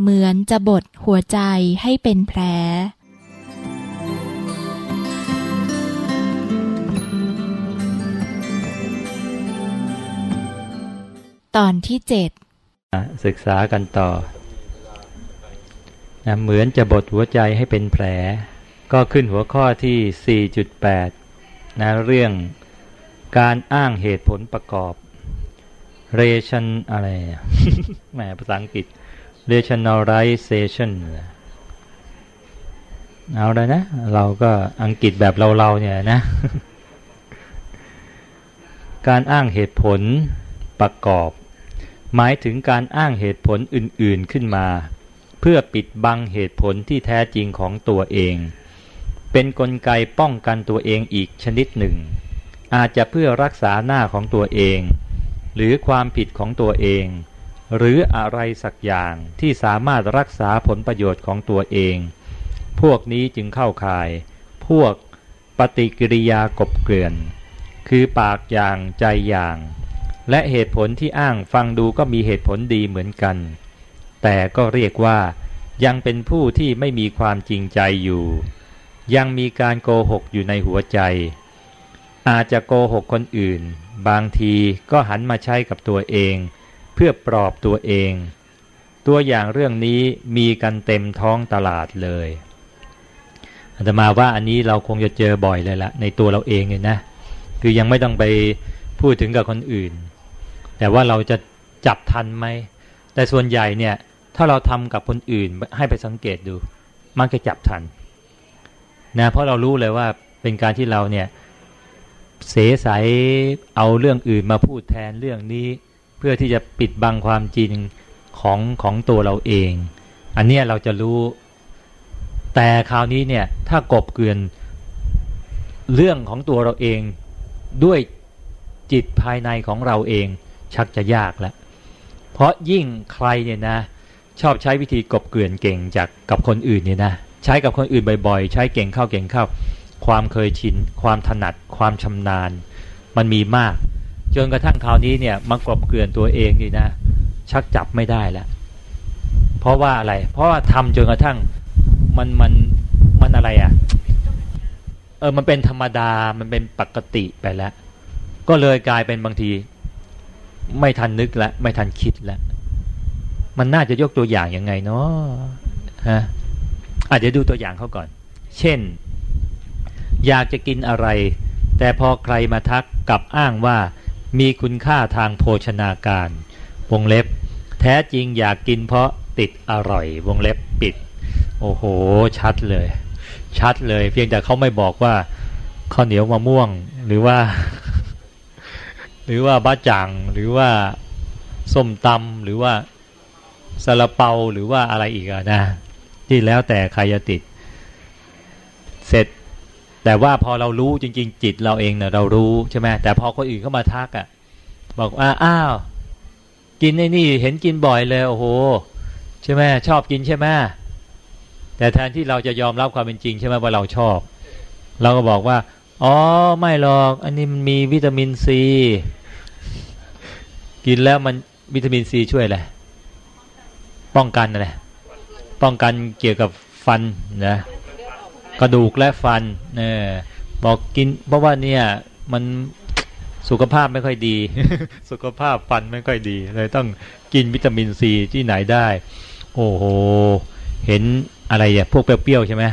เหมือนจะบดหัวใจให้เป็นแผล ตอนที่เจ็ดศึกษากันต่อนะเหมือนจะบดหัวใจให้เป็นแผล ก็ขึ้นหัวข้อที่ 4.8 นะเรื่องการอ้างเหตุผลประกอบ ration อะไรแหมภาษาอังกฤษ rationalization เอาเลยนะ เราก็อังกฤษแบบเราๆเนี่ยนะ การอ้างเหตุผลประกอบ หมายถึงการอ้างเหตุผลอื่นๆขึ้นมา เพื่อปิดบังเหตุผลที่แท้จริงของตัวเอง เป็นนกลไกป้องกันตัวเองอีกชนิดหนึ่ง อาจจะเพื่อรักษาหน้าของตัวเอง หรือความผิดของตัวเอง หรืออะไรสักอย่างที่สามารถรักษาผลประโยชน์ของตัวเอง พวกนี้จึงเข้าข่าย พวกปฏิกิริยากบเกลื่อน คือปากอย่างใจอย่าง และเหตุผลที่อ้างฟังดูก็มีเหตุผลดีเหมือนกัน แต่ก็เรียกว่ายังเป็นผู้ที่ไม่มีความจริงใจอยู่ ยังมีการโกหกอยู่ในหัวใจ อาจจะโกหกคนอื่น บางทีก็หันมาใช้กับตัวเอง พื่อปลอบตัวเอง ตัวอย่างเรื่องนี้มีกันเต็มท้องตลาดเลยอาตมาว่าอันนี้เราคงจะเจอบ่อยเลยละในตัวเราเองเลยนะ คือยังไม่ต้องไปพูดถึงกับคนอื่น แต่ว่าเราจะจับทันไหม แต่ส่วนใหญ่เนี่ย ถ้าเราทำกับคนอื่นให้ไปสังเกตดู มันจะจับทันนะเพราะเรารู้เลยว่าเป็นการที่เราเนี่ยเสสายเอาเรื่องอื่นมาพูดแทนเรื่องนี้ เพื่อที่จะปิดบังความจริงของของตัวเราเอง อันนี้เราจะรู้ แต่คราวนี้เนี่ยถ้ากบเกลื่อนเรื่องของตัวเราเองด้วยจิตภายในของเราเองชักจะยากแล้วเพราะยิ่งใครเนี่ยนะ ชอบใช้วิธีกบเกลื่อนเก่งจากกับคนอื่นเนี่ยนะใช้กับคนอื่นบ่อยๆ ใช้เก่งเข้าเก่งเข้า ความเคยชิน ความถนัด ความชำนาญ มันมีมาก จนกระทั่งคราวนี้เนี่ยมันกลบเกลื่อนตัวเองนี่นะ ชักจับไม่ได้แล้วเพราะว่าอะไร เพราะว่าทำจนกระทั่งมันมันมันอะไรอะ่ะเออมันเป็นธรรมดามันเป็นปกติไปแล้ว ก็เลยกลายเป็นบางที ไม่ทันนึกแล้วไม่ทันคิดแล้วมันน่าจะยกตัวอย่างยังไงเนาะฮะอาจจะดูตัวอย่างเขาก่อน เช่น อยากจะกินอะไร แต่พอใครมาทักกับอ้างว่า มีคุณค่าทางโภชนาการ วงเล็บ แท้จริงอยากกินเพราะติดอร่อย วงเล็บปิด โอ้โห ชัดเลย ชัดเลย เพียงแต่เขาไม่บอกว่าข้าวเหนียวมะม่วงหรือว่า หรือว่าบ้าจังหรือว่าส้มตำหรือว่าซาลาเปาหรือว่าอะไรอีกอะนะ ที่แล้วแต่ใครจะติด เสร็จ แต่ว่าพอเรารู้จริง ๆ จิตเราเองเนี่ยเรารู้ใช่ไหมแต่พอคนอื่นเข้ามาทักอะ่ะ บอกว่าอ้าวกินไอ้นี่เห็นกินบ่อยเลยโอ้โหใช่ไหมชอบกินใช่ไหมแต่แทนที่เราจะยอมรับความเป็นจริงใช่ไหมว่าเราชอบ เราก็บอกว่า อ๋อไม่หรอก อันนี้มันมีวิตามินซีกินแล้วมันวิตามินซีช่วยอะไรป้องกันอะไรป้องกันเกี่ยวกับฟันนะ กระดูกและฟันเนี่ยบอกกิน เพราะว่าเนี่ยมันสุขภาพไม่ค่อยดี สุขภาพฟันไม่ค่อยดี เลยต้องกินวิตามินซีที่ไหนได้ โอ้โห เห็นอะไรอะ พวกเปรี้ยวๆใช่ไหม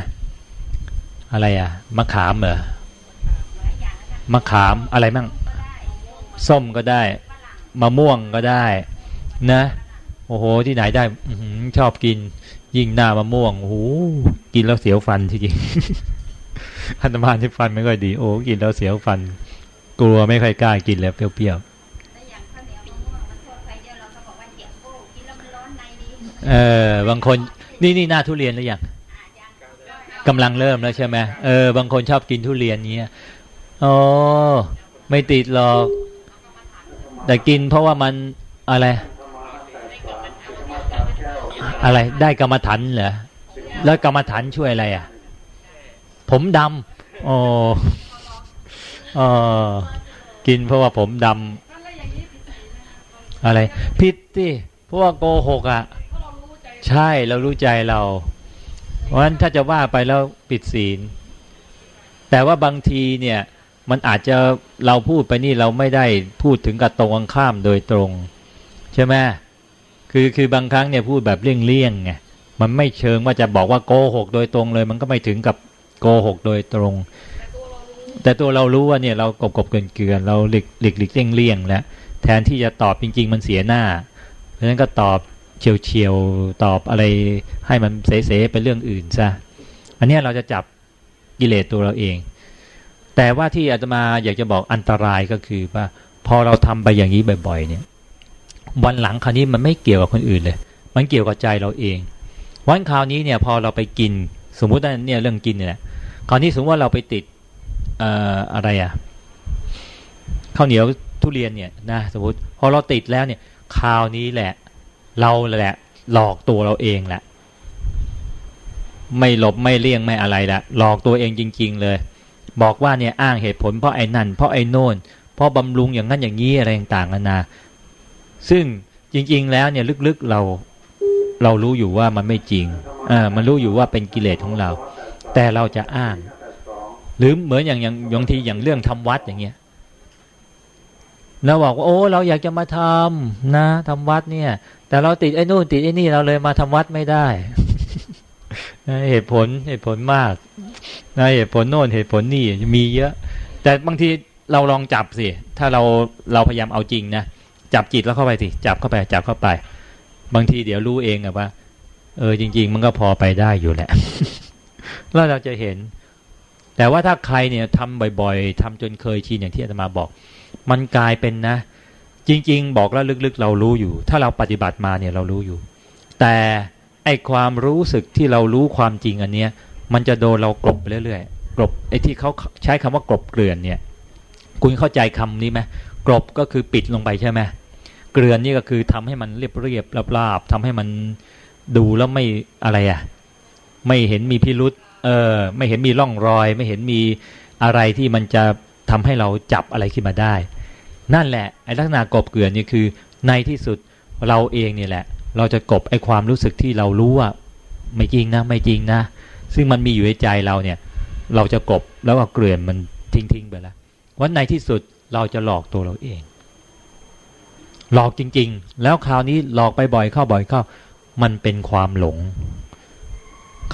อะไรอะ มะขามเหรอ มะขามอะไรมั่ง ส้มก็ได้ มะม่วงก็ได้ นะ โอ้โห ที่ไหนได้ชอบกิน ยิ่งหน้ามะม่วงโอ้โหกินแล้วเสียวฟันที่จริงพันธมานที่ฟันไม่ค่อยดีโอ้กินแล้วเสียวฟัน กลัวไม่ค่อยกล้ากินแล้วเปรี้ยวๆเออบางคนนี่นี่หน้าทุเรียนหรือยังกำลังเริ่มแล้วใช่ไหมเออบางคนชอบกินทุเรียนเนี้ยอ๋อไม่ติดหรอกแต่กินเพราะว่ามันอะไร อะไรได้กรรมฐานเหรอแล้วกรรมฐานช่วยอะไรอะ ผมดำโอ้ออกินเพราะว่าผมดำอะไร ผิดสิเพราะว่าโกหกอะใช่เรารู้ใจเรา เพราะฉะนั้นถ้าจะว่าไปแล้วปิดศีล แต่ว่าบางทีเนี่ยมันอาจจะเราพูดไปนี่เราไม่ได้พูดถึงกับตรงข้ามโดยตรง ใช่ไหม คือคือบางครั้งเนี่ยพูดแบบเลี่ยงๆไงมันไม่เชิงว่าจะบอกว่าโกหกโดยตรงเลย มันก็ไม่ถึงกับโกหกโดยตรง แต่ตัวเรารู้ว่าเนี่ยเรากบกบเกินเกินเราหลีกหลีกหลีกเลี่ยงเลี่ยงแล้วแทนที่จะตอบจริง ๆ มันเสียหน้า เพราะฉะนั้นก็ตอบเฉียวเฉียวตอบอะไรให้มันเสๆเป็นเรื่องอื่นซะอันนี้เราจะจับกิเลสตัวเราเอง แต่ว่าที่อาตมาอยากจะบอกอันตรายก็คือว่าพอเราทำไปอย่างนี้บ่อย ๆ เนี่ย วันหลังคราวนี้มันไม่เกี่ยวกับคนอื่นเลย มันเกี่ยวกับใจเราเอง วันคราวนี้เนี่ยพอเราไปกิน สมมุติว่าเนี่ยเรื่องกินเนี่ยคราวนี้สมมติว่าเราไปติดเอ่ออะไรอะข้าวเหนียวทุเรียนเนี่ยนะสมมติพอเราติดแล้วเนี่ยคราวนี้แหละ เราแหละ หลอกตัวเราเองแหละ ไม่หลบไม่เลี่ยงไม่อะไรละหลอกตัวเองจริง ๆ เลย บอกว่าเนี่ยอ้างเหตุผลเพราะไอ้นั่นเพราะไอ้โน่นเพราะบำรุงอย่างนั้นอย่างนี้อะไรต่างๆนานา ซึ่งจริง ๆ แล้วเนี่ยลึกๆเราเรารู้อยู่ว่ามันไม่จริงอ่ามันรู้อยู่ว่าเป็นกิเลสของเรา แต่เราจะอ้าง หรือเหมือนอย่างอย่างบางทีอย่างเรื่องทำวัดอย่างเงี้ยเราบอกว่าโอ้เราอยากจะมาทำนะทำวัดเนี่ย แต่เราติดไอ้นู่นติดไอ้นี่เราเลยมาทำวัดไม่ได้เหตุผลเหตุผลมากนะเหตุผลโน่นเหตุผลนี่มีเยอะ แต่บางทีเราลองจับสิ ถ้าเราเราพยายามเอาจริงนะ จับจิตแล้วเข้าไปสิจับเข้าไป จับเข้าไป บางทีเดี๋ยวรู้เองอะว่า เออจริง ๆ มันก็พอไปได้อยู่แหละแล้วเราจะเห็น แต่ว่าถ้าใครเนี่ยทำบ่อยๆทำจนเคยชินอย่างที่อาตมาบอก มันกลายเป็นนะ จริง ๆ บอกแล้วลึกๆ เรารู้อยู่ ถ้าเราปฏิบัติมาเนี่ยเรารู้อยู่ แต่ไอความรู้สึกที่เรารู้ความจริงอันเนี้ย มันจะโดนเรากลบไปเรื่อยๆกลบไอที่เขาใช้คำว่ากลบเกลื่อนเนี่ย คุณเข้าใจคำนี้ไหม กลบก็คือปิดลงไปใช่ไหมเกลือนนี่ก็คือทำให้มันเรียบเรียบราบๆทำให้มันดูแล้วไม่อะไรอะ่ะ ไม่เห็นมีพิรุษเออ ไม่เห็นมีร่องรอย ไม่เห็นมีอะไรที่มันจะทำให้เราจับอะไรขึ้นมาได้ นั่นแหละไอ้ลักษณะกบเกลือนนี่คือในที่สุดเราเองเนี่ยแหละ เราจะกบไอ้ความรู้สึกที่เรารู้ว่า ไม่จริงนะ ไม่จริงนะ ซึ่งมันมีอยู่ในใจเราเนี่ย เราจะกบแล้วก็เกลื่อนมันทิ้งๆไปแล้ววันในที่สุด เราจะหลอกตัวเราเอง หลอกจริง ๆ แล้วคราวนี้หลอกไปบ่อยเข้าบ่อยเข้า มันเป็นความหลง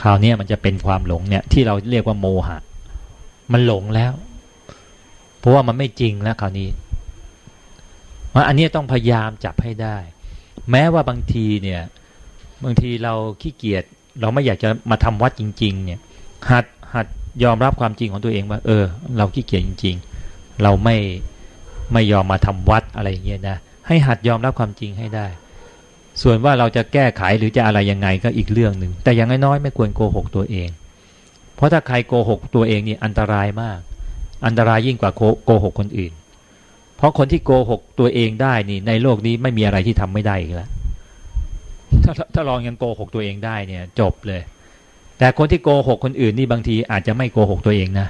คราวนี้มันจะเป็นความหลงเนี่ย ที่เราเรียกว่าโมหะ มันหลงแล้ว เพราะว่ามันไม่จริงแล้วคราวนี้ว่าอันนี้ต้องพยายามจับให้ได้ แม้ว่าบางทีเนี่ย บางทีเราขี้เกียจเราไม่อยากจะมาทำวัดจริง ๆ เนี่ย หัดหัดยอมรับความจริงของตัวเองว่า เออ เราขี้เกียจจริง ๆ เราไม่ไม่ยอมมาทำวัดอะไรอย่างเงี้ยนะให้หัดยอมรับความจริงให้ได้ ส่วนว่าเราจะแก้ไขหรือจะอะไรยังไงก็อีกเรื่องหนึ่งแต่อย่างน้อยๆไม่ควรโกหกตัวเอง เพราะถ้าใครโกหกตัวเองนี่อันตรายมาก อันตรายยิ่งกว่าโกหกคนอื่น เพราะคนที่โกหกตัวเองได้นี่ในโลกนี้ไม่มีอะไรที่ทำไม่ได้อีกแล้วถ้าถ้าลองยังโกหกตัวเองได้เนี่ยจบเลย แต่คนที่โกหกคนอื่นนี่บางทีอาจจะไม่โกหกตัวเองนะ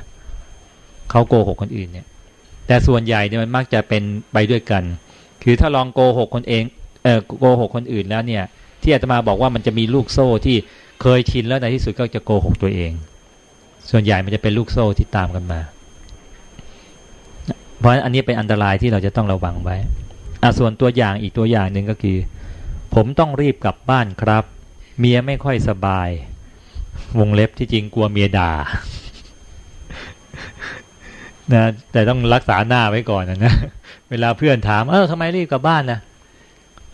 เขาโกหกคนอื่นเนี่ย แต่ส่วนใหญ่เนี่ยมันมักจะเป็นไปด้วยกัน คือถ้าลองโกหกคนเองเออโกหกคนอื่นแล้วเนี่ย ที่อาตมาบอกว่ามันจะมีลูกโซ่ที่เคยชินแล้วในที่สุดก็จะโกหกตัวเอง ส่วนใหญ่มันจะเป็นลูกโซ่ที่ตามกันมา เพราะอันนี้เป็นอันตรายที่เราจะต้องระวังไว้อะส่วนตัวอย่างอีกตัวอย่างหนึ่งก็คือ ผมต้องรีบกลับบ้านครับ เมียไม่ค่อยสบาย วงเล็บที่จริงกลัวเมียด่า นะแต่ต้องรักษาหน้าไว้ก่อนนะเวลาเพื่อนถาม เออทำไมรีบกลับบ้านนะ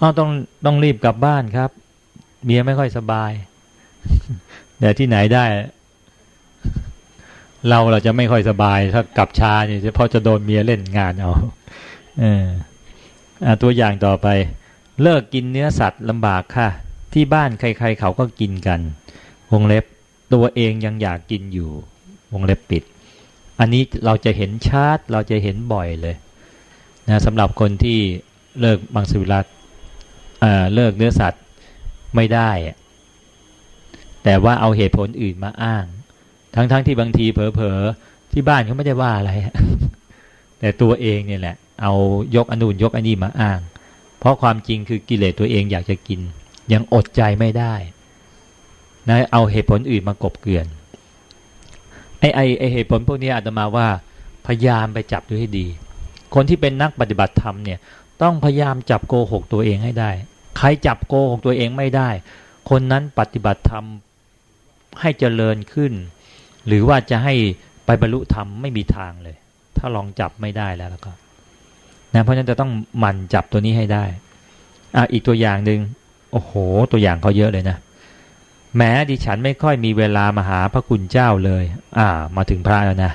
อ๋อต้องต้องรีบกลับบ้านครับ เมียไม่ค่อยสบายแต่ที่ไหนได้ เราเราจะไม่ค่อยสบาย ถ้ากลับช้าเนี่ยเพราะจะโดนเมียเล่นงานเอาเอออ่ตัวอย่างต่อไป เลิกกินเนื้อสัตว์ลำบากค่ะ ที่บ้านใคร ๆ เขาก็กินกัน วงเล็บตัวเองยังอยากกินอยู่ วงเล็บปิด อันนี้เราจะเห็นชัดเราจะเห็นบ่อยเลยนะสำหรับคนที่เลิกบางสวิรัตเลิกเนื้อสัตว์ไม่ได้ แต่ว่าเอาเหตุผลอื่นมาอ้าง ทั้งๆทที่บางทีเผลอๆที่บ้านเขาไม่ได้ว่าอะไร แต่ตัวเองเนี่ยแหละ เอายกอนุนยกอันนี้มาอ้าง เพราะความจริงคือกิเลสตัวเองอยากจะกิน ยังอดใจไม่ได้นะเอาเหตุผลอื่นมากบเกลื่อน ไอ้ไอ้ไอเหตุผลพวกนี้อาตมาว่าพยายามไปจับดูให้ดี คนที่เป็นนักปฏิบัติธรรมเนี่ย ต้องพยายามจับโกหกตัวเองให้ได้ ใครจับโกหกตัวเองไม่ได้ คนนั้นปฏิบัติธรรมให้เจริญขึ้น หรือว่าจะให้ไปบรรลุธรรมไม่มีทางเลย ถ้าลองจับไม่ได้แล้วแล้วก็นะเพราะฉะนั้นจะต้องหมั่นจับตัวนี้ให้ได้อะอีกตัวอย่างหนึ่งโอ้โห ตัวอย่างเขาเยอะเลยนะ แม้ดิฉันไม่ค่อยมีเวลามาหาพระคุณเจ้าเลย อ่า มาถึงพระแล้วนะ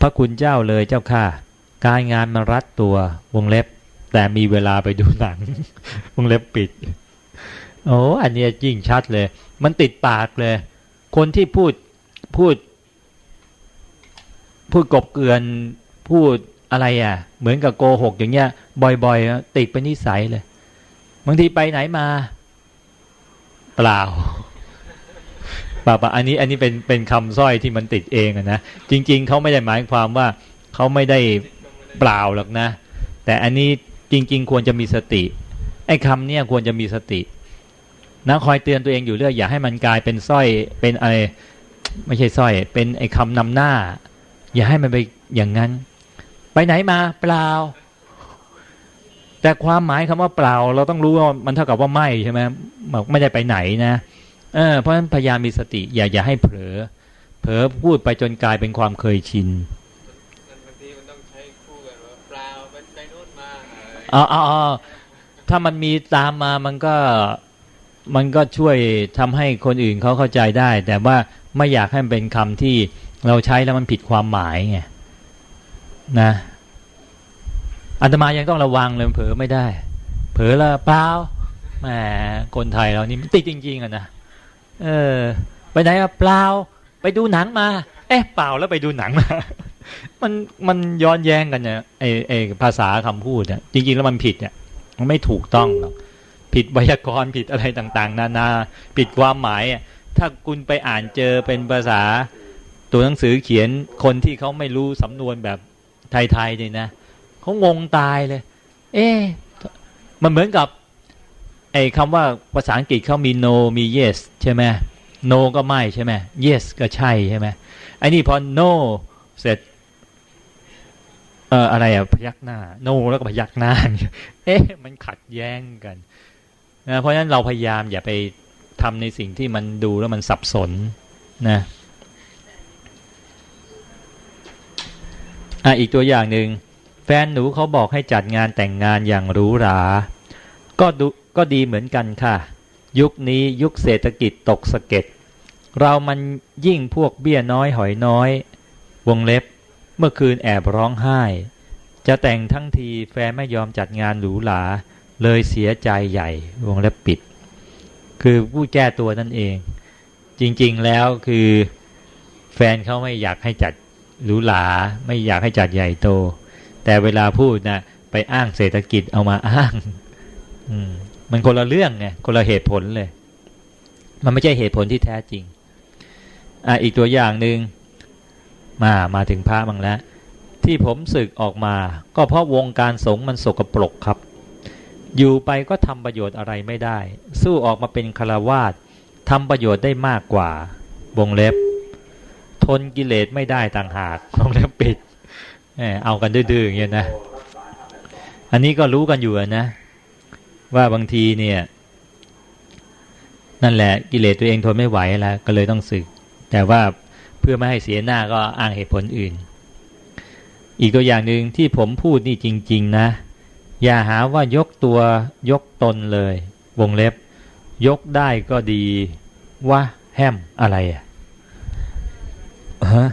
พระคุณเจ้าเลยเจ้าค่ะ การงานมารัดตัววงเล็บ แต่มีเวลาไปดูหนัง วงเล็บปิด โอ้อันนี้ยิ่งชัดเลย มันติดปากเลย คนที่พูดพูด พูดกบเกลือนพูดอะไรอะ เหมือนกับโกหกอย่างเงี้ย บ่อย ๆ ติดเป็นนิสัยเลยบางทีไปไหนมา เปล่าป่าป่าอันนี้อันนี้เป็นเป็นคำสร้อยที่มันติดเองนะจริง ๆเขาไม่ได้หมายความว่าเขาไม่ได้เปล่าหรอกนะ แต่อันนี้จริง ๆ ควรจะมีสติไอ้คำเนี้ยควรจะมีสตินะคอยเตือนตัวเองอยู่เรื่อยอย่าให้มันกลายเป็นสร้อยเป็นอะไรไม่ใช่สร้อย เป็นไอ้คำนำหน้า อย่าให้มันไปอย่างนั้น ไปไหนมาเปล่า แต่ความหมายคำว่าเปล่า เราต้องรู้ว่ามันเท่ากับว่าไม่ใช่ไหมไม่ได้ไปไหนนะเออเพราะฉะนั้นพยายามมีสติอย่าอย่าให้เผลอ เผลอพูดไปจนกลายเป็นความเคยชินบางทีมันต้องใช้คู่กันว่าเปล่าไปนู่นมาอ๋ออ๋อถ้ามันมีตามมามันก็มันก็ช่วยทำให้คนอื่นเขาเข้าใจได้ แต่ว่าไม่อยากให้มันเป็นคำที่เราใช้แล้วมันผิดความหมายไงนะ อัตมายังต้องระวังเลยเผลอไม่ได้ เผลอละเปล่าแหมคนไทยเรานี่ติดจริง ๆอะนะเออ ไปไหนอะเปล่าไปดูหนังมา เอ๊ะเปล่าแล้วไปดูหนังมามันมันย้อนแย้งกันเนี่ยไอไอภาษาคำพูดเนี่ยจริง ๆ แล้วมันผิดเนี่ยมันไม่ถูกต้องหรอกผิดไวยากรณ์ผิดอะไรต่าง ๆ นานาผิดความหมายอะถ้าคุณไปอ่านเจอเป็นภาษาตัวหนังสือเขียนคนที่เขาไม่รู้สำนวนแบบไทยๆเนี่ยนะ เขางงตายเลย เอ๊มันเหมือนกับไอ้คำว่าภาษาอังกฤษเขามี no มี yes ใช่ไหม no ก็ไม่ใช่ไหม yes ก็ใช่ใช่ไหมไอ้นี่พอ no เสร็จเอ่ออะไรอะพยักหน้า no แล้วก็พยักหน้า เอ๊ะมันขัดแย้งกันนะเพราะฉะนั้นเราพยายามอย่าไปทำในสิ่งที่มันดูแล้วมันสับสนนะอะอีกตัวอย่างหนึ่ง แฟนหนูเขาบอกให้จัดงานแต่งงานอย่างหรูหรา ก็ดูก็ดีเหมือนกันค่ะ ยุคนี้ยุคเศรษฐกิจตกสะเก็ด เรามันยิ่งพวกเบี้ยน้อยหอยน้อย วงเล็บ เมื่อคืนแอบร้องไห้ จะแต่งทั้งทีแฟนไม่ยอมจัดงานหรูหรา เลยเสียใจใหญ่ วงเล็บปิด คือผู้แก้ตัวนั่นเอง จริงๆแล้วคือ แฟนเขาไม่อยากให้จัดหรูหรา ไม่อยากให้จัดใหญ่โต แต่เวลาพูดนะไปอ้างเศรษฐกิจเอามาอ้าง อืม มันคนละเรื่องไงคนละเหตุผลเลย มันไม่ใช่เหตุผลที่แท้จริง อะอีกตัวอย่างหนึ่งมามาถึงพระบังแล้ว ที่ผมศึกออกมา ก็เพราะวงการสงฆ์มันสกปรกครับ อยู่ไปก็ทำประโยชน์อะไรไม่ได้ สู้ออกมาเป็นคารวาสทำประโยชน์ได้มากกว่าวงเล็บ ทนกิเลสไม่ได้ต่างหากวงเล็บปิด เอากันดื้อๆอย่างเงี้ยนะ อันนี้ก็รู้กันอยู่นะ ว่าบางทีเนี่ย นั่นแหละกิเลสตัวเองทนไม่ไหวแล้วก็เลยต้องสึก แต่ว่าเพื่อไม่ให้เสียหน้าก็อ้างเหตุผลอื่น อีกตัวอย่างหนึ่งที่ผมพูดนี่จริง ๆ นะ อย่าหาว่ายกตัวยกตนเลย วงเล็บ ยกได้ก็ดีว่าแฮมอะไรอะฮะ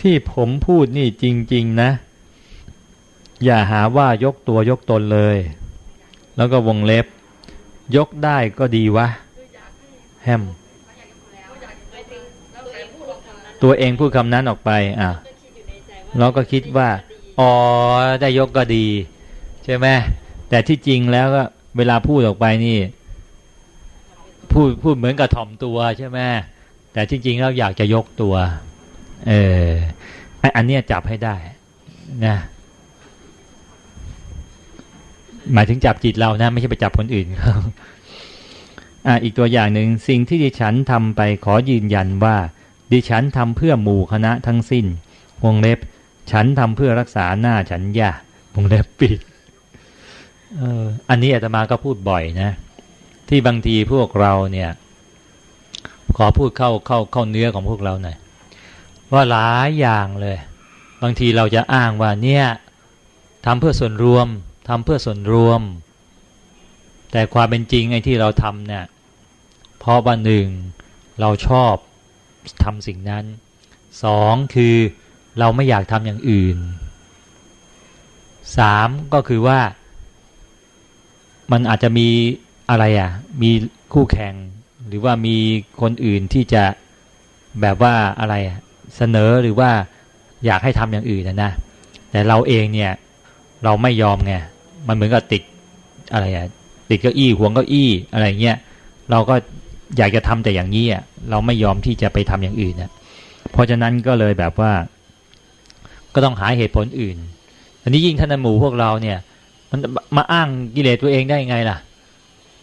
ที่ผมพูดนี่จริง ๆ นะ อย่าหาว่ายกตัวยกตนเลย แล้วก็วงเล็บ ยกได้ก็ดีวะ แฮม ตัวเองพูดคำนั้นออกไป อะเราก็คิดว่า อ๋อ ได้ยกก็ดี ใช่ไหมแต่ที่จริงแล้วก็เวลาพูดออกไปนี่ พูดพูดเหมือนกับถ่อมตัวใช่ไหมแต่จริงแล้วอยากจะยกตัว เอออันนี้จับให้ได้นะหมายถึงจับจิตเรานะ ไม่ใช่ไปจับคนอื่นอ่าอีกตัวอย่างหนึ่งสิ่งที่ดิฉันทำไปขอยืนยันว่า ดิฉันทำเพื่อหมู่คณะทั้งสิ้นวงเล็บ ฉันทำเพื่อรักษาหน้าฉันยาวงเล็บปิดเอออันนี้อาตมาก็พูดบ่อยนะ ที่บางทีพวกเราเนี่ย ขอพูดเข้าเข้าเข้าเนื้อของพวกเราหน่อย ว่าหลายอย่างเลย บางทีเราจะอ้างว่าเนี่ยทำเพื่อส่วนรวมทำเพื่อส่วนรวม แต่ความเป็นจริงไอ้ที่เราทำเนี่ยเพราะว่าหนึ่งเราชอบทำสิ่งนั้นสองคือเราไม่อยากทำอย่างอื่นสามก็คือว่า มันอาจจะมีอะไรอะ มีคู่แข่ง หรือว่ามีคนอื่นที่จะแบบว่าอะไร เสนอหรือว่าอยากให้ทำอย่างอื่นนะนะ แต่เราเองเนี่ยเราไม่ยอมไงมันเหมือนกับติดอะไรอะติดเก้าอี้ห่วงเก้าอี้อะไรเงี้ยเราก็อยากจะทำแต่อย่างนี้อะเราไม่ยอมที่จะไปทำอย่างอื่นนะเพราะฉะนั้นก็เลยแบบว่า ก็ต้องหาเหตุผลอื่น อันนี้ยิ่งท่านหมูพวกเราเนี่ย มันมาอ้างกิเลสตัวเองได้ยังไงล่ะ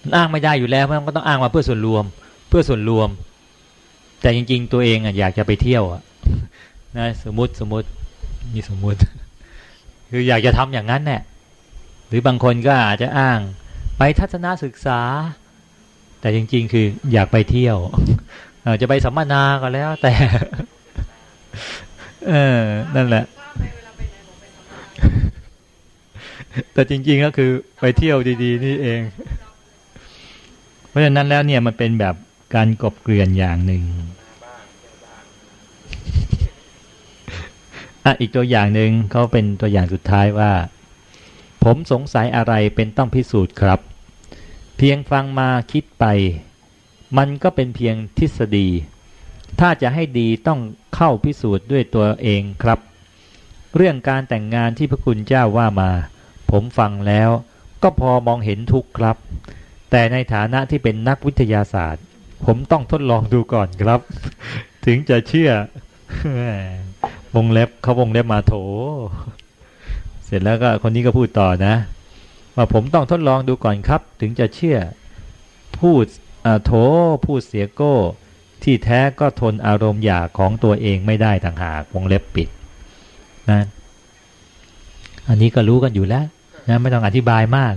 มันอ้างไม่ได้อยู่แล้วมันก็ต้องอ้างมาเพื่อส่วนรวม เพื่อส่วนรวม แต่จริง ๆ ตัวเองอะอยากจะไปเที่ยวอะ นะสมมติสมมตินี่สมมติ คืออยากจะทำอย่างนั้นแน่หรือบางคนก็อาจจะอ้างไปทัศนศึกษา แต่จริง ๆ คืออยากไปเที่ยวจะไปสัมมนาก็แล้ว แต่ เออ นั่นแหละ แต่จริง ๆ ก็คือไปเที่ยวดีๆ นี่เอง เพราะฉะนั้นแล้วเนี่ยมันเป็นแบบการกบเกลื่อนอย่างหนึ่ง อีกตัวอย่างหนึ่งเขาเป็นตัวอย่างสุดท้ายว่า ผมสงสัยอะไรเป็นต้องพิสูจน์ครับ เพียงฟังมาคิดไป มันก็เป็นเพียงทฤษฎี ถ้าจะให้ดีต้องเข้าพิสูจน์ด้วยตัวเองครับ เรื่องการแต่งงานที่พระคุณเจ้าว่ามา ผมฟังแล้วก็พอมองเห็นทุกครับ แต่ในฐานะที่เป็นนักวิทยาศาสตร์ ผมต้องทดลองดูก่อนครับ ถึงจะเชื่อ วงเล็บเขาวงเล็บมาโถ เสร็จแล้วก็คนนี้ก็พูดต่อนะ ว่าผมต้องทดลองดูก่อนครับ ถึงจะเชื่อพูดโถพูดเสียโก้ ที่แท้ก็ทนอารมณ์อยากของตัวเองไม่ได้ต่างหากวงเล็บปิดนะอันนี้ก็รู้กันอยู่แล้วนะไม่ต้องอธิบายมาก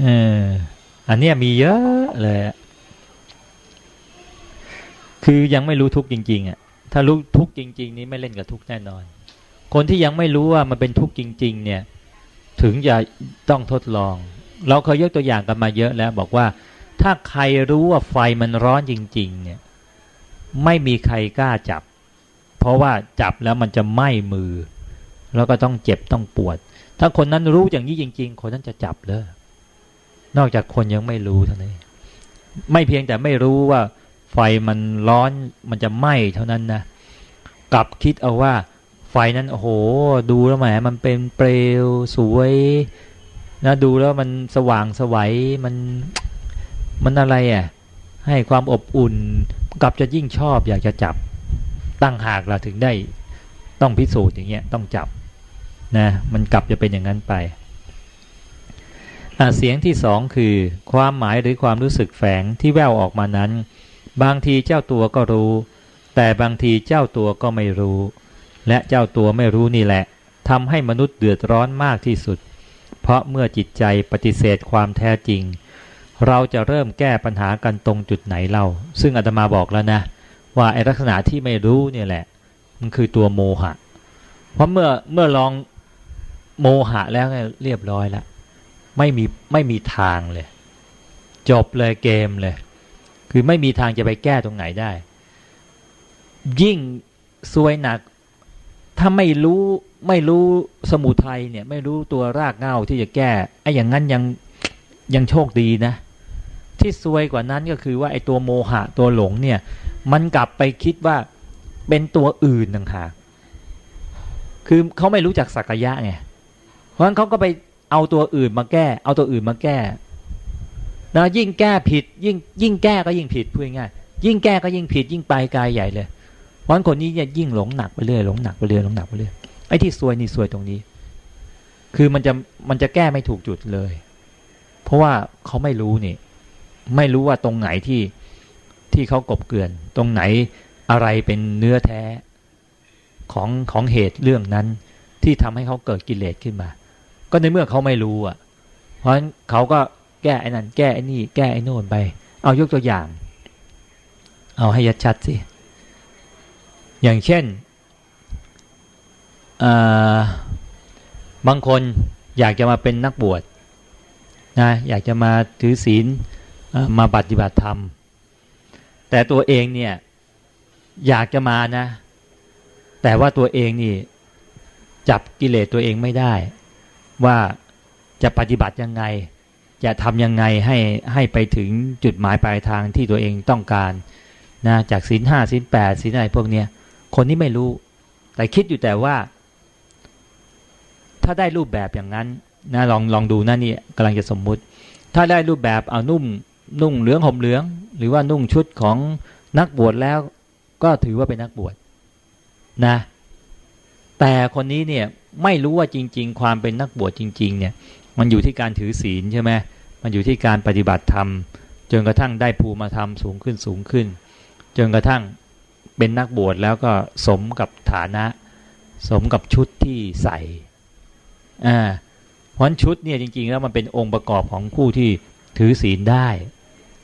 เอออันนี้มีเยอะเลย คือยังไม่รู้ทุกจริง ๆ อะ ถ้ารู้ทุกจริง ๆ นี้ไม่เล่นกับทุกแน่นอน คนที่ยังไม่รู้ว่ามันเป็นทุกจริง ๆ เนี่ย ถึงจะต้องทดลอง เราเคยยกตัวอย่างกันมาเยอะแล้ว บอกว่า ถ้าใครรู้ว่าไฟมันร้อนจริง ๆ เนี่ย ไม่มีใครกล้าจับ เพราะว่าจับแล้วมันจะไหม้มือ แล้วก็ต้องเจ็บต้องปวด ถ้าคนนั้นรู้อย่างนี้จริง ๆ คนนั้นจะจับเลยนอกจากคนยังไม่รู้เท่านั้นไม่เพียงแต่ไม่รู้ว่า ไฟมันร้อนมันจะไหม้เท่านั้นนะกลับคิดเอาว่า ไฟนั้นโอ้โห ดูแล้วแหมมันเป็นเปลวสวยนะดูแล้วมันสว่างสวัยมันมันอะไรอะให้ความอบอุ่นกลับจะยิ่งชอบอยากจะจับตั้งหากเราถึงได้ต้องพิสูจน์อย่างเงี้ยต้องจับนะมันกลับจะเป็นอย่างนั้นไปเสียงที่สองคือ ความหมายหรือความรู้สึกแฝงที่แววออกมานั้น บางทีเจ้าตัวก็รู้ แต่บางทีเจ้าตัวก็ไม่รู้ และเจ้าตัวไม่รู้นี่แหละทำให้มนุษย์เดือดร้อนมากที่สุด เพราะเมื่อจิตใจปฏิเสธความแท้จริง เราจะเริ่มแก้ปัญหากันตรงจุดไหนเล่า ซึ่งอาตมาบอกแล้วนะ ว่าไอลักษณะที่ไม่รู้เนี่ยแหละ มันคือตัวโมหะ เพราะเมื่อเมื่อลองโมหะแล้วเรียบร้อยแล้วไม่มีไม่มีทางเลย จบเลยเกมเลย คือไม่มีทางจะไปแก้ตรงไหนได้ ยิ่งซวยหนัก ถ้าไม่รู้ไม่รู้สมุทัยเนี่ย ไม่รู้ตัวรากเงาที่จะแก้ไอ้อย่างนั้นยังยังโชคดีนะ ที่ซวยกว่านั้นก็คือว่าไอ้ตัวโมหะตัวหลงเนี่ย มันกลับไปคิดว่าเป็นตัวอื่นต่างหากคือเขาไม่รู้จักสักยะไงเพราะฉะนั้นเขาก็ไปเอาตัวอื่นมาแก้ เอาตัวอื่นมาแก้ นะยิ่งแก้ผิดยิ่งยิ่งแก้ก็ยิ่งผิดพูดง่ายยิ่งแก้ก็ยิ่งผิดยิ่งไปไกลใหญ่เลยเพราะคนนี้เนี่ยยิ่งหลงหนักไปเรื่อยหลงหนักไปเรื่อยหลงหนักไปเรื่อยไอ้ที่ซวยนี่ซวยตรงนี้ คือมันจะมันจะแก้ไม่ถูกจุดเลย เพราะว่าเขาไม่รู้นี่ ไม่รู้ว่าตรงไหนที่ที่เขากบเกลื่อน ตรงไหนอะไรเป็นเนื้อแท้ของของเหตุเรื่องนั้น ที่ทำให้เขาเกิดกิเลสขึ้นมา ก็ในเมื่อเขาไม่รู้อะ เพราะฉะนั้นเขาก็ แก้ไอ้นั่นแก้ไอ้นี่ แก้ไอ้โน่นไป เอายกตัวอย่าง เอาให้ยัดชัดสิ อย่างเช่นบางคนอยากจะมาเป็นนักบวชนะอยากจะมาถือศีลมาปฏิบัติธรรม แต่ตัวเองเนี่ยอยากจะมานะ แต่ว่าตัวเองนี่จับกิเลสตัวเองไม่ได้ ว่าจะปฏิบัติยังไง จะทำยังไงให้ให้ไปถึงจุดหมายปลายทางที่ตัวเองต้องการนะจากศีลห้าศีลแปดศีลอะไรพวกเนี้ยคนนี้ไม่รู้ แต่คิดอยู่แต่ว่า ถ้าได้รูปแบบอย่างนั้นนะลองลองดูนะนี่กำลังจะสมมุติ ถ้าได้รูปแบบเอานุ่มนุ่งเหลืองห่มเหลือง หรือว่านุ่งชุดของนักบวชแล้ว ก็ถือว่าเป็นนักบวชนะ แต่คนนี้เนี่ยไม่รู้ว่าจริง ๆ ความเป็นนักบวชจริง ๆ เนี่ย มันอยู่ที่การถือศีลใช่ไหมมันอยู่ที่การปฏิบัติธรรม จนกระทั่งได้ภูมิธรรมสูงขึ้นสูงขึ้น จนกระทั่งเป็นนักบวชแล้วก็สมกับฐานะ สมกับชุดที่ใส่อ่าเพราะชุดเนี่ยจริง ๆ แล้วมันเป็นองค์ประกอบของผู้ที่ถือศีลได้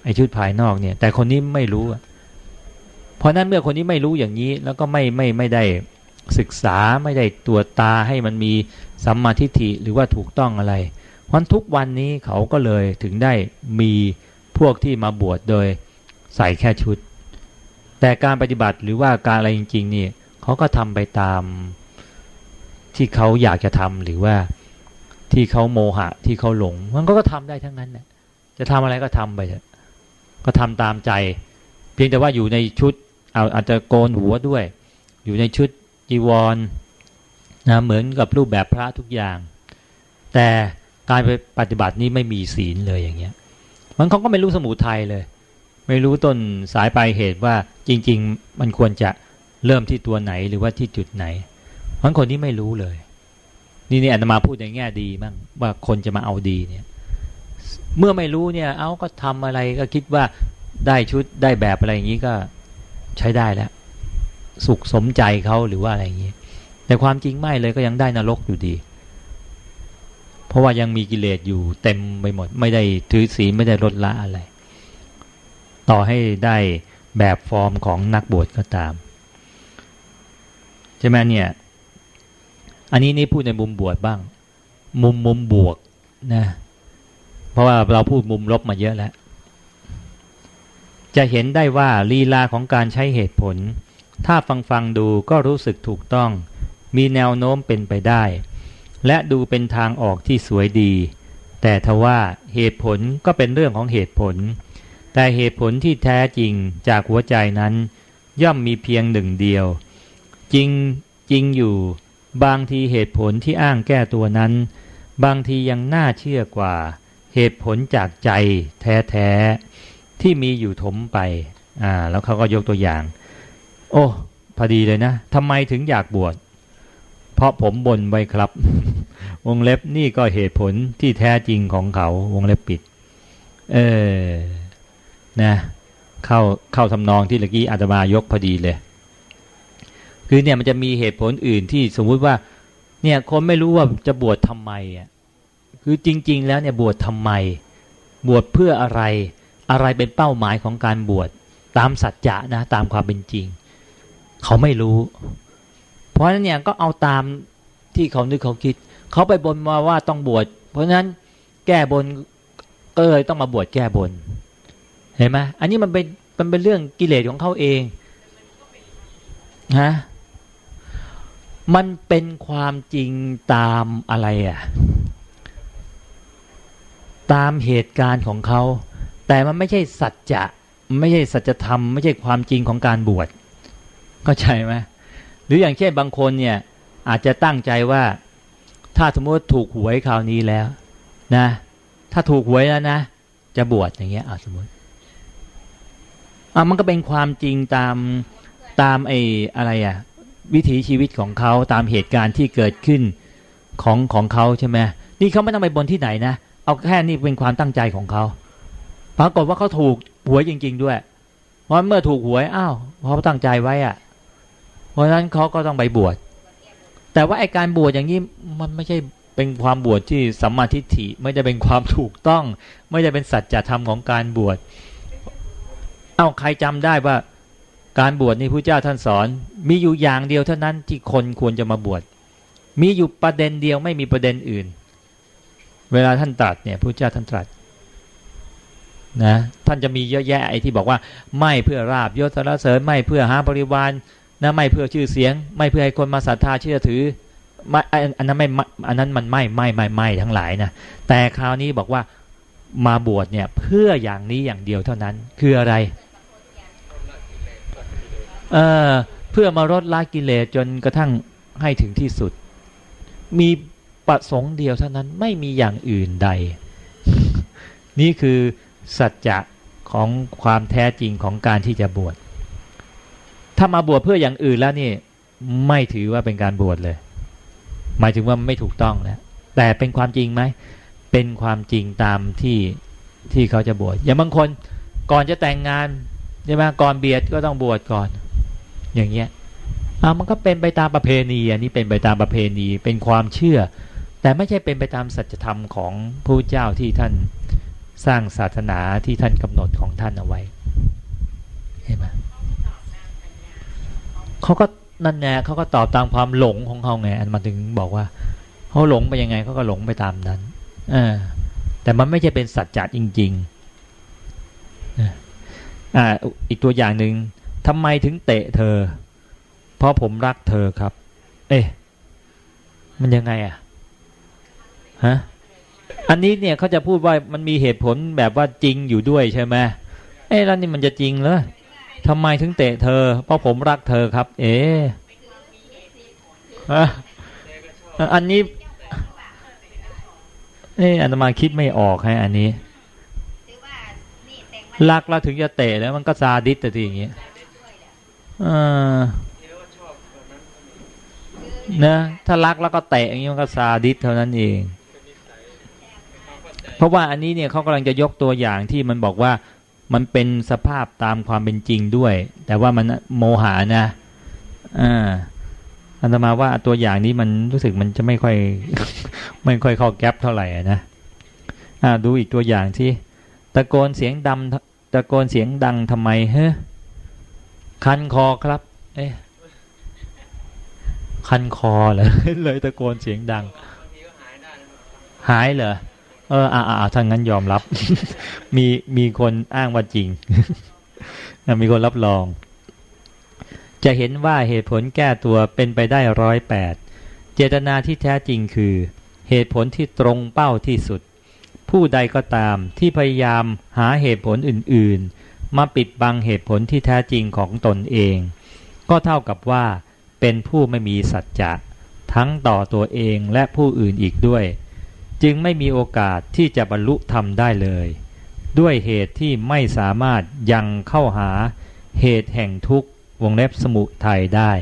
ไอชุดภายนอกเนี่ย แต่คนนี้ไม่รู้เพราะนั้นเมื่อคนนี้ไม่รู้อย่างนี้ แล้วก็ไม่ไม่ไม่ได้ ศึกษาไม่ได้ตัวตาให้มันมีสัมมาทิฏฐิหรือว่าถูกต้องอะไร เพราะทุกวันนี้เขาก็เลยถึงได้มีพวกที่มาบวชโดยใส่แค่ชุด แต่การปฏิบัติหรือว่าการอะไรจริง ๆ นี่เขาก็ทำไปตามที่เขาอยากจะทำหรือว่าที่เขาโมหะที่เขาหลง มันก็ก็ทำได้ทั้งนั้นเนี่ยจะทำอะไรก็ทำไปเถอะก็ทำตามใจ เพียงแต่ว่าอยู่ในชุดเอาอาจจะโกนหัวด้วย อยู่ในชุด จีวรนะเหมือนกับรูปแบบพระทุกอย่าง แต่การไปปฏิบัตินี้ไม่มีศีลเลยอย่างเงี้ย มันเขาก็ไม่รู้สมุทัยเลย ไม่รู้ต้นสายปลายเหตุว่าจริง ๆ มันควรจะเริ่มที่ตัวไหนหรือว่าที่จุดไหนเพราะคนที่ไม่รู้เลย นี่นี่อาตมาพูดในแง่ดีมั่งว่าคนจะมาเอาดีเนี่ย เมื่อไม่รู้เนี่ย เอาก็ทำอะไรก็คิดว่าได้ชุดได้แบบอะไรอย่างนี้ก็ใช้ได้แล้ว สุขสมใจเขาหรือว่าอะไรอย่างนี้แต่ความจริงไม่เลยก็ยังได้นรกอยู่ดี เพราะว่ายังมีกิเลสอยู่เต็มไปหมด ไม่ได้ถือศีลไม่ได้ลดละอะไร ต่อให้ได้แบบฟอร์มของนักบวชก็ตามใช่ไหมเนี่ย อันนี้นี่พูดในมุมบวชบ้าง มุมมุมบวกนะเพราะว่าเราพูดมุมลบมาเยอะแล้ว จะเห็นได้ว่าลีลาของการใช้เหตุผล ถ้าฟังฟังดูก็รู้สึกถูกต้อง มีแนวโน้มเป็นไปได้ และดูเป็นทางออกที่สวยดี แต่ทว่าเหตุผลก็เป็นเรื่องของเหตุผล แต่เหตุผลที่แท้จริงจากหัวใจนั้น ย่อมมีเพียงหนึ่งเดียว จริงจริงอยู่ บางทีเหตุผลที่อ้างแก้ตัวนั้น บางทียังน่าเชื่อกว่า เหตุผลจากใจแท้ๆที่มีอยู่ถมไปอ่าแล้วเขาก็ยกตัวอย่าง โอ้พอดีเลยนะทำไมถึงอยากบวช เพราะผมบนไว้ครับ วงเล็บนี่ก็เหตุผลที่แท้จริงของเขา วงเล็บปิด เออนะ เข้าเข้าทำนองที่เมื่อกี้อาตมายกพอดีเลย คือเนี่ยมันจะมีเหตุผลอื่นที่สมมุติว่า เนี่ยคนไม่รู้ว่าจะบวชทำไมอะคือจริง ๆ แล้วเนี่ยบวชทำไม บวชเพื่ออะไร อะไรเป็นเป้าหมายของการบวชตามสัจจะนะ ตามความเป็นจริง เขาไม่รู้ เพราะฉะนั้นเนี่ยก็เอาตามที่เขานึกเขาคิด เขาไปบนมาว่าต้องบวช เพราะฉะนั้นแก้บนก็เลยต้องมาบวชแก้บน เห็นไหมอันนี้มันเป็นมันเป็นเรื่องกิเลสของเขาเองฮะมันเป็นความจริงตามอะไรอะ่ะ ตามเหตุการณ์ของเขา แต่มันไม่ใช่สัจจะ ไม่ใช่สัจธรรม ไม่ใช่ความจริงของการบวช ก็ใช่ไหมหรืออย่างเช่นบางคนเนี่ย อาจจะตั้งใจว่า ถ้าสมมติถูกหวยคราวนี้แล้ว นะ ถ้าถูกหวยแล้วนะ จะบวชอย่างเงี้ยอาสมมติอะมันก็เป็นความจริงตามตามไอ้อะไรอะ่ะวิถีชีวิตของเขาตามเหตุการณ์ที่เกิดขึ้นของของเขาใช่ไหมนี่เขาไม่ต้องไปบนที่ไหนนะเอาแค่นี้เป็นความตั้งใจของเขาปรากฏว่าเขาถูกหวยจริง ๆ ด้วย เพราะเมื่อถูกหวยอ้าวเขาตั้งใจไว้อะ ราะฉะนั้นเขาก็ต้องไปบวช แต่ว่าไอการบวชอย่างนี้มันไม่ใช่เป็นความบวชที่สัมมาทิฏฐิไม่ได้เป็นความถูกต้อง ไม่ได้เป็นสัจธรรมของการบวช เอ้าใครจำได้ว่า การบวชนี่พระเจ้าท่านสอน มีอยู่อย่างเดียวเท่านั้นที่คนควรจะมาบวช มีอยู่ประเด็นเดียวไม่มีประเด็นอื่น เวลาท่านตรัสเนี่ยพระเจ้าท่านตรัสนะท่านจะมีเยอะแยะไอ้ที่บอกว่า ไม่เพื่อราบยศสรรเสริญไม่เพื่อหาบริวาร นะไม่เพื่อชื่อเสียง ไม่เพื่อให้คนมาศรัทธาเชื่อถือไม่อันนั้นไม่อันนั้นมันไม่ไม่ไม่ไม่ทั้งหลายนะแต่คราวนี้บอกว่ามาบวชเนี่ยเพื่ออย่างนี้อย่างเดียวเท่านั้นคืออะไรเออเพื่อมาลดละกิเลสจนกระทั่งให้ถึงที่สุด มีประสงค์เดียวเท่านั้นไม่มีอย่างอื่นใด นี่คือสัจจะของความแท้จริงของการที่จะบวช ถ้ามาบวชเพื่ออย่างอื่นแล้วนี่ไม่ถือว่าเป็นการบวชเลย หมายถึงว่าไม่ถูกต้องแล้วแต่เป็นความจริงไหมเป็นความจริงตามที่ที่เขาจะบวชอย่างบางคนก่อนจะแต่งงานใช่ไหมก่อนเบียดก็ต้องบวชก่อน อย่างเงี้ยอ่ามันก็เป็นไปตามประเพณีอันนี้เป็นไปตามประเพณีเป็นความเชื่อ แต่ไม่ใช่เป็นไปตามสัจธรรมของพระเจ้าที่ท่านสร้างศาสนาที่ท่านกำหนดของท่านเอาไว้เห็นไหม เขาก็นั่นแน่เขาก็ตอบตามความหลงของเขาไงอันมาถึงบอกว่าเขาหลงไปยังไงเขาก็หลงไปตามนั้นอแต่มันไม่ใช่เป็นสัจจะจริงๆอ่าอีกตัวอย่างหนึ่งทำไมถึงเตะเธอ เพราะผมรักเธอครับ เอ๊ะมันยังไงอะฮะอันนี้เนี่ยเขาจะพูดว่ามันมีเหตุผลแบบว่าจริงอยู่ด้วยใช่ไหมเอ๊ะแล้วนี่มันจะจริงเหรอ ทำไมถึงเตะเธอ เพราะผมรักเธอครับ เอ๋อันนี้นี่อันมาคิดไม่ออกให้อันนี้รักแล้วถึงจะเตะแล้วมันก็ซาดิสแต่ทีอย่างเงี้ยนะถ้ารักแล้วก็เตะอย่างนี้มันก็ซาดิสเท่านั้นเอง เพราะว่าอันนี้เนี่ยเขากำลังจะยกตัวอย่างที่มันบอกว่า มันเป็นสภาพตามความเป็นจริงด้วย แต่ว่ามันโมหานะอ่าอันตมาว่าตัวอย่างนี้มันรู้สึกมันจะไม่ค่อย ไม่ค่อยเข้าแก๊ปเท่าไหร่นะอ่าดูอีกตัวอย่างที่ตะโกนเสียงดำตะโกนเสียงดังทำไมเฮ้คันคอครับ เอ๊ะคันคอเหรอเลยตะโกนเสียงดัง หายเหรอ เอออ่าอ่าถ้างั้นยอมรับ มีมีคนอ้างว่าจริงมีคนรับรอง จะเห็นว่าเหตุผลแก้ตัวเป็นไปได้ร้อยแปดเจตนาที่แท้จริงคือ เหตุผลที่ตรงเป้าที่สุด ผู้ใดก็ตามที่พยายามหาเหตุผลอื่น ๆ มาปิดบังเหตุผลที่แท้จริงของตนเอง ก็เท่ากับว่าเป็นผู้ไม่มีสัจจะทั้งต่อตัวเองและผู้อื่นอีกด้วย จึงไม่มีโอกาสที่จะบรรลุธรรมได้เลย ด้วยเหตุที่ไม่สามารถยังเข้าหาเหตุแห่งทุกข์วงเล็บสมุทัยได้